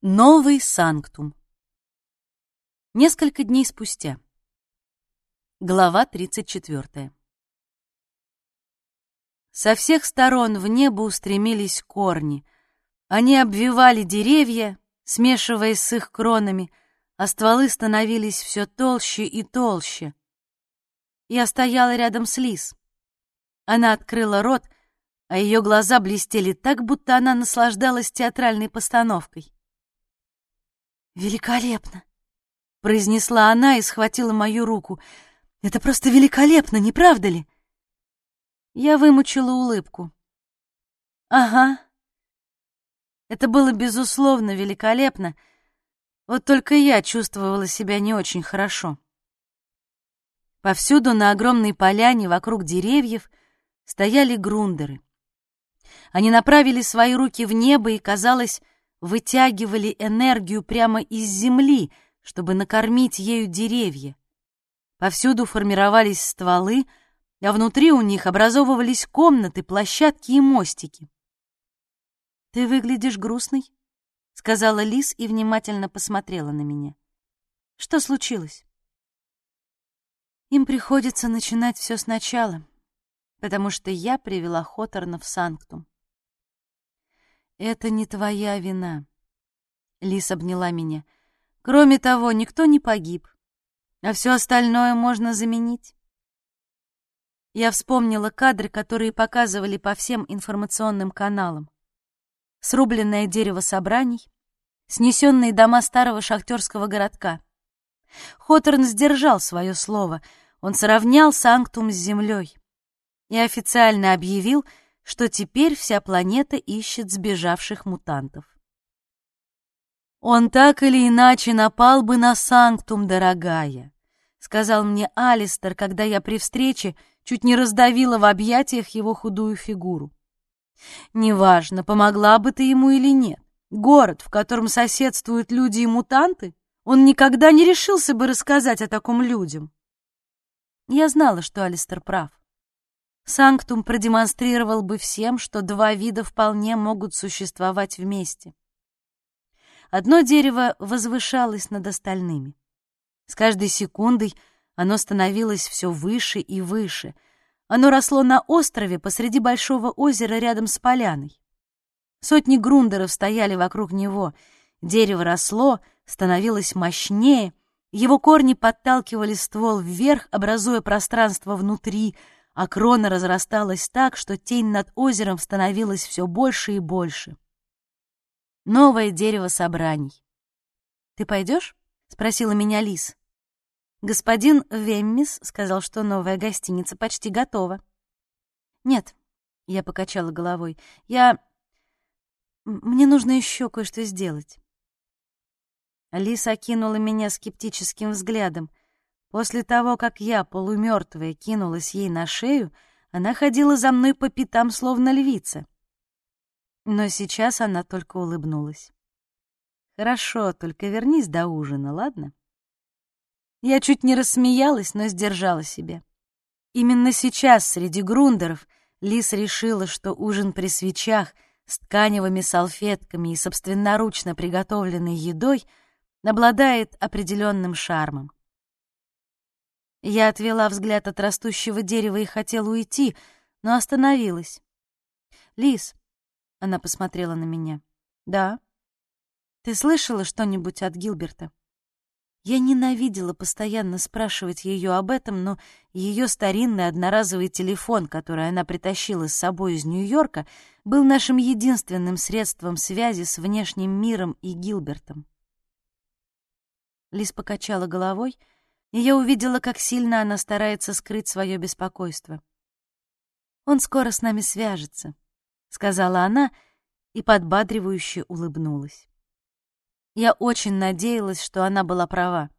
Новый Санктум. Несколько дней спустя. Глава 34. Со всех сторон в небо устремились корни. Они обвивали деревья, смешиваясь с их кронами, а стволы становились все толще и толще. Я стояла рядом с Лиз. Она открыла рот, а ее глаза блестели так, будто она наслаждалась театральной постановкой. «Великолепно!» — произнесла она и схватила мою руку. «Это просто великолепно, не правда ли?» Я вымучила улыбку. «Ага. Это было, безусловно, великолепно. Вот только я чувствовала себя не очень хорошо». Повсюду на огромной поляне вокруг деревьев стояли грундеры. Они направили свои руки в небо и, казалось, вытягивали энергию прямо из земли, чтобы накормить ею деревья. Повсюду формировались стволы, а внутри у них образовывались комнаты, площадки и мостики. «Ты выглядишь грустной», — сказала Лис и внимательно посмотрела на меня. «Что случилось?» «Им приходится начинать все сначала, потому что я привела Хоторна в Санктум. «Это не твоя вина», — Лис обняла меня. «Кроме того, никто не погиб, а все остальное можно заменить». Я вспомнила кадры, которые показывали по всем информационным каналам. Срубленное дерево собраний, снесенные дома старого шахтерского городка. Хоторн сдержал свое слово. Он сравнял Санктум с землей и официально объявил, что теперь вся планета ищет сбежавших мутантов. «Он так или иначе напал бы на Санктум, дорогая», — сказал мне Алистер, когда я при встрече чуть не раздавила в объятиях его худую фигуру. «Неважно, помогла бы ты ему или нет. Город, в котором соседствуют люди и мутанты, он никогда не решился бы рассказать о таком людям». Я знала, что Алистер прав. Санктум продемонстрировал бы всем, что два вида вполне могут существовать вместе. Одно дерево возвышалось над остальными. С каждой секундой оно становилось все выше и выше. Оно росло на острове посреди большого озера рядом с поляной. Сотни грундеров стояли вокруг него. Дерево росло, становилось мощнее, его корни подталкивали ствол вверх, образуя пространство внутри — а крона разрасталась так, что тень над озером становилась все больше и больше. Новое дерево собраний. «Ты пойдешь?» — спросила меня Лис. «Господин Веммис сказал, что новая гостиница почти готова». «Нет», — я покачала головой, — «я... Мне нужно еще кое-что сделать». Лис окинула меня скептическим взглядом. После того, как я, полумертвая, кинулась ей на шею, она ходила за мной по пятам, словно львица. Но сейчас она только улыбнулась. «Хорошо, только вернись до ужина, ладно?» Я чуть не рассмеялась, но сдержала себя. Именно сейчас, среди грундеров, Лис решила, что ужин при свечах с тканевыми салфетками и собственноручно приготовленной едой обладает определенным шармом. Я отвела взгляд от растущего дерева и хотела уйти, но остановилась. «Лис», — она посмотрела на меня, — «да». «Ты слышала что-нибудь от Гилберта?» Я ненавидела постоянно спрашивать ее об этом, но ее старинный одноразовый телефон, который она притащила с собой из Нью-Йорка, был нашим единственным средством связи с внешним миром и Гилбертом. Лис покачала головой — и я увидела, как сильно она старается скрыть свое беспокойство. «Он скоро с нами свяжется», — сказала она и подбадривающе улыбнулась. Я очень надеялась, что она была права.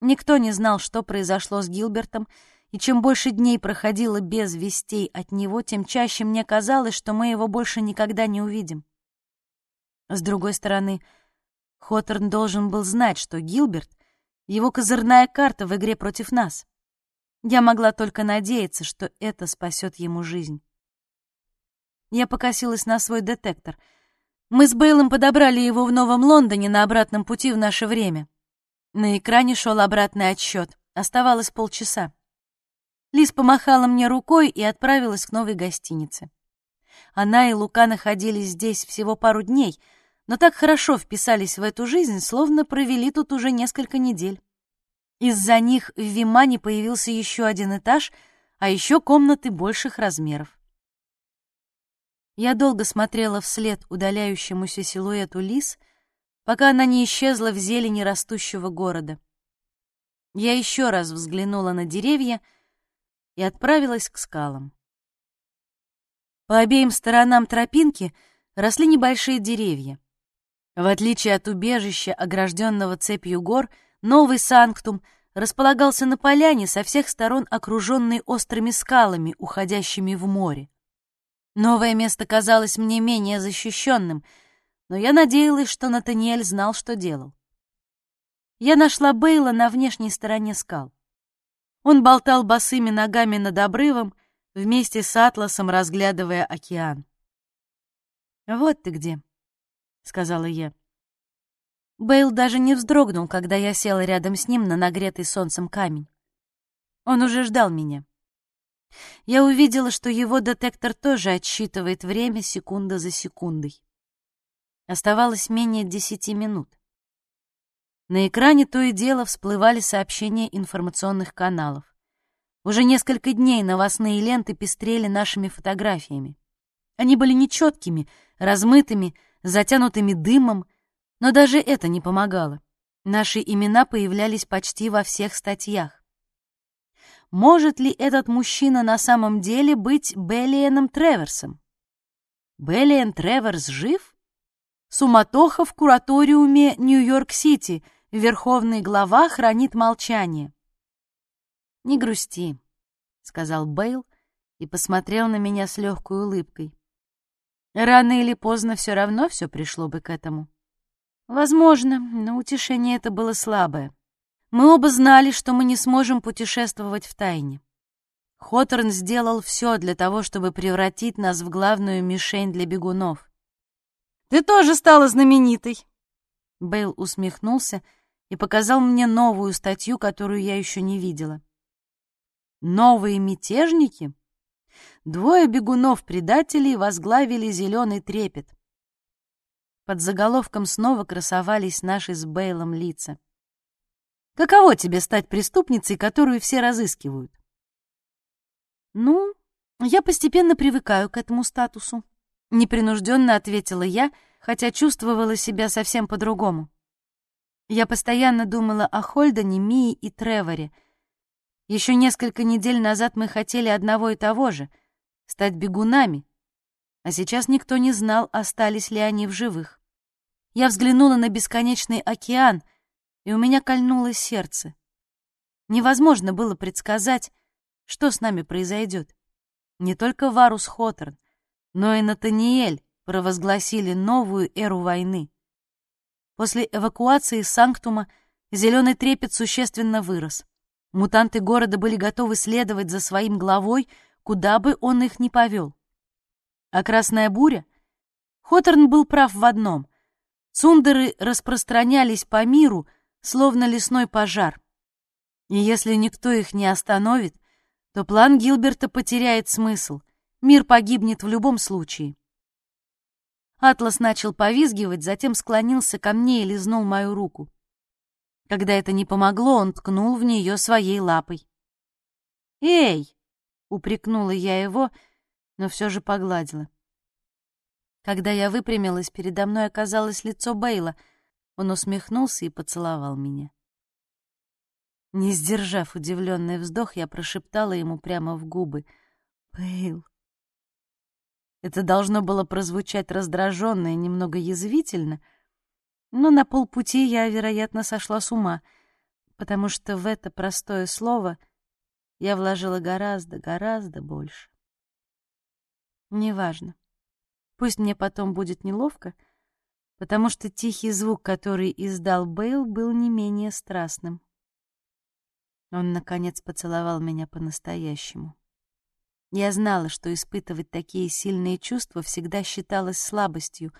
Никто не знал, что произошло с Гилбертом, и чем больше дней проходило без вестей от него, тем чаще мне казалось, что мы его больше никогда не увидим. С другой стороны, Хоторн должен был знать, что Гилберт его козырная карта в игре против нас. Я могла только надеяться, что это спасет ему жизнь. Я покосилась на свой детектор. Мы с Бейлом подобрали его в Новом Лондоне на обратном пути в наше время. На экране шел обратный отсчет. Оставалось полчаса. Лиз помахала мне рукой и отправилась к новой гостинице. Она и Лука находились здесь всего пару дней, но так хорошо вписались в эту жизнь, словно провели тут уже несколько недель. Из-за них в Вимане появился еще один этаж, а еще комнаты больших размеров. Я долго смотрела вслед удаляющемуся силуэту Лиз, пока она не исчезла в зелени растущего города. Я еще раз взглянула на деревья и отправилась к скалам. По обеим сторонам тропинки росли небольшие деревья. В отличие от убежища, огражденного цепью гор, новый Санктум располагался на поляне, со всех сторон окруженной острыми скалами, уходящими в море. Новое место казалось мне менее защищенным, но я надеялась, что Натаниэль знал, что делал. Я нашла Бейла на внешней стороне скал. Он болтал босыми ногами над обрывом, вместе с Атласом разглядывая океан. «Вот ты где», — сказала я. Бейл даже не вздрогнул, когда я села рядом с ним на нагретый солнцем камень. Он уже ждал меня. Я увидела, что его детектор тоже отсчитывает время секунда за секундой. Оставалось менее десяти минут. На экране то и дело всплывали сообщения информационных каналов. Уже несколько дней новостные ленты пестрели нашими фотографиями. Они были нечеткими, размытыми, затянутыми дымом, но даже это не помогало. Наши имена появлялись почти во всех статьях. Может ли этот мужчина на самом деле быть Беллиеном Треверсом? Беллиен Треверс жив? Суматоха в кураториуме Нью-Йорк-Сити. Верховный глава хранит молчание. «Не грусти», — сказал Бейл и посмотрел на меня с легкой улыбкой. «Рано или поздно все равно все пришло бы к этому. Возможно, но утешение это было слабое. Мы оба знали, что мы не сможем путешествовать в тайне. Хоторн сделал все для того, чтобы превратить нас в главную мишень для бегунов. «Ты тоже стала знаменитой!» Бейл усмехнулся и показал мне новую статью, которую я еще не видела. «Новые мятежники?» Двое бегунов-предателей возглавили зеленый трепет. Под заголовком снова красовались наши с Бейлом лица. Каково тебе стать преступницей, которую все разыскивают? Ну, я постепенно привыкаю к этому статусу. Непринужденно ответила я, хотя чувствовала себя совсем по-другому. Я постоянно думала о Хольдене, Мии и Треворе. Еще несколько недель назад мы хотели одного и того же — стать бегунами, а сейчас никто не знал, остались ли они в живых. Я взглянула на бесконечный океан, и у меня кольнуло сердце. Невозможно было предсказать, что с нами произойдет. Не только Варус Хоторн, но и Натаниэль провозгласили новую эру войны. После эвакуации Санктума зеленый трепет существенно вырос. Мутанты города были готовы следовать за своим главой, куда бы он их ни повел. А Красная Буря? Хоторн был прав в одном. Цундеры распространялись по миру, словно лесной пожар. И если никто их не остановит, то план Гилберта потеряет смысл. Мир погибнет в любом случае. Атлас начал повизгивать, затем склонился ко мне и лизнул мою руку. Когда это не помогло, он ткнул в нее своей лапой. «Эй!» — упрекнула я его, но все же погладила. Когда я выпрямилась, передо мной оказалось лицо Бейла — он усмехнулся и поцеловал меня. Не сдержав удивленный вздох, я прошептала ему прямо в губы. «Пейл». Это должно было прозвучать раздраженно и немного язвительно, но на полпути я, вероятно, сошла с ума, потому что в это простое слово я вложила гораздо, гораздо больше. Неважно. Пусть мне потом будет неловко — потому что тихий звук, который издал Бейл, был не менее страстным. Он, наконец, поцеловал меня по-настоящему. Я знала, что испытывать такие сильные чувства всегда считалось слабостью,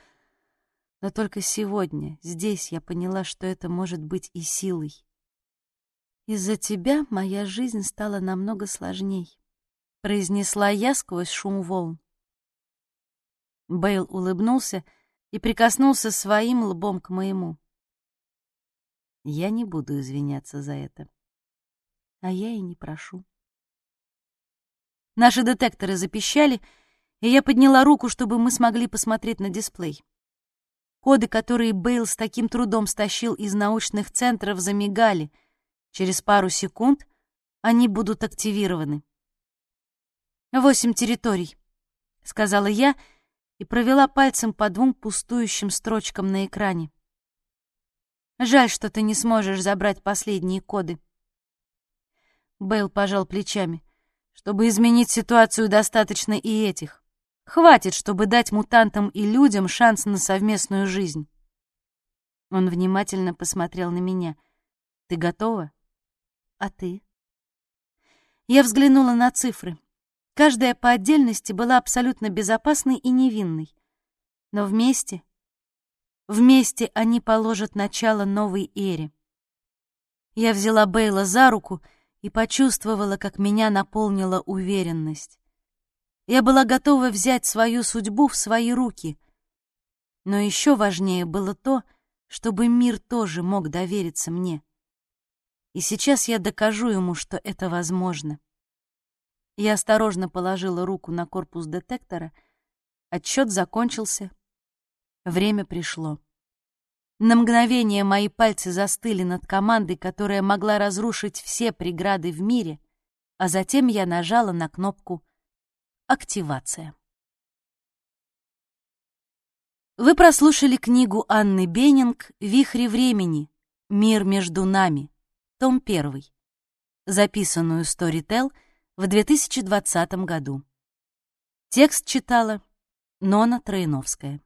Но только сегодня, здесь, я поняла, что это может быть и силой. «Из-за тебя моя жизнь стала намного сложней», — произнесла я сквозь шум волн. Бейл улыбнулся и прикоснулся своим лбом к моему. Я не буду извиняться за это. А я и не прошу. Наши детекторы запищали, и я подняла руку, чтобы мы смогли посмотреть на дисплей. Коды, которые Бейл с таким трудом стащил из научных центров, замигали. Через пару секунд они будут активированы. «Восемь территорий», — сказала я и провела пальцем по двум пустующим строчкам на экране. Жаль, что ты не сможешь забрать последние коды. Бейл пожал плечами. Чтобы изменить ситуацию, достаточно и этих. Хватит, чтобы дать мутантам и людям шанс на совместную жизнь. Он внимательно посмотрел на меня. Ты готова? А ты? Я взглянула на цифры. Каждая по отдельности была абсолютно безопасной и невинной. Но вместе Вместе они положат начало новой эре. Я взяла Бейла за руку и почувствовала, как меня наполнила уверенность. Я была готова взять свою судьбу в свои руки. Но еще важнее было то, чтобы мир тоже мог довериться мне. И сейчас я докажу ему, что это возможно. Я осторожно положила руку на корпус детектора. Отсчет закончился, Время пришло. На мгновение мои пальцы застыли над командой, которая могла разрушить все преграды в мире, а затем я нажала на кнопку «Активация». Вы прослушали книгу Анны Беннинг «Вихри времени. Мир между нами», том 1, записанную Storytel в 2020 году. Текст читала Нона Троиновская.